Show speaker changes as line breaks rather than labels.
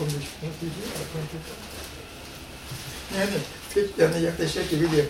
konuşmak gibi, Yani pek yanına yaklaşacak gibi değil.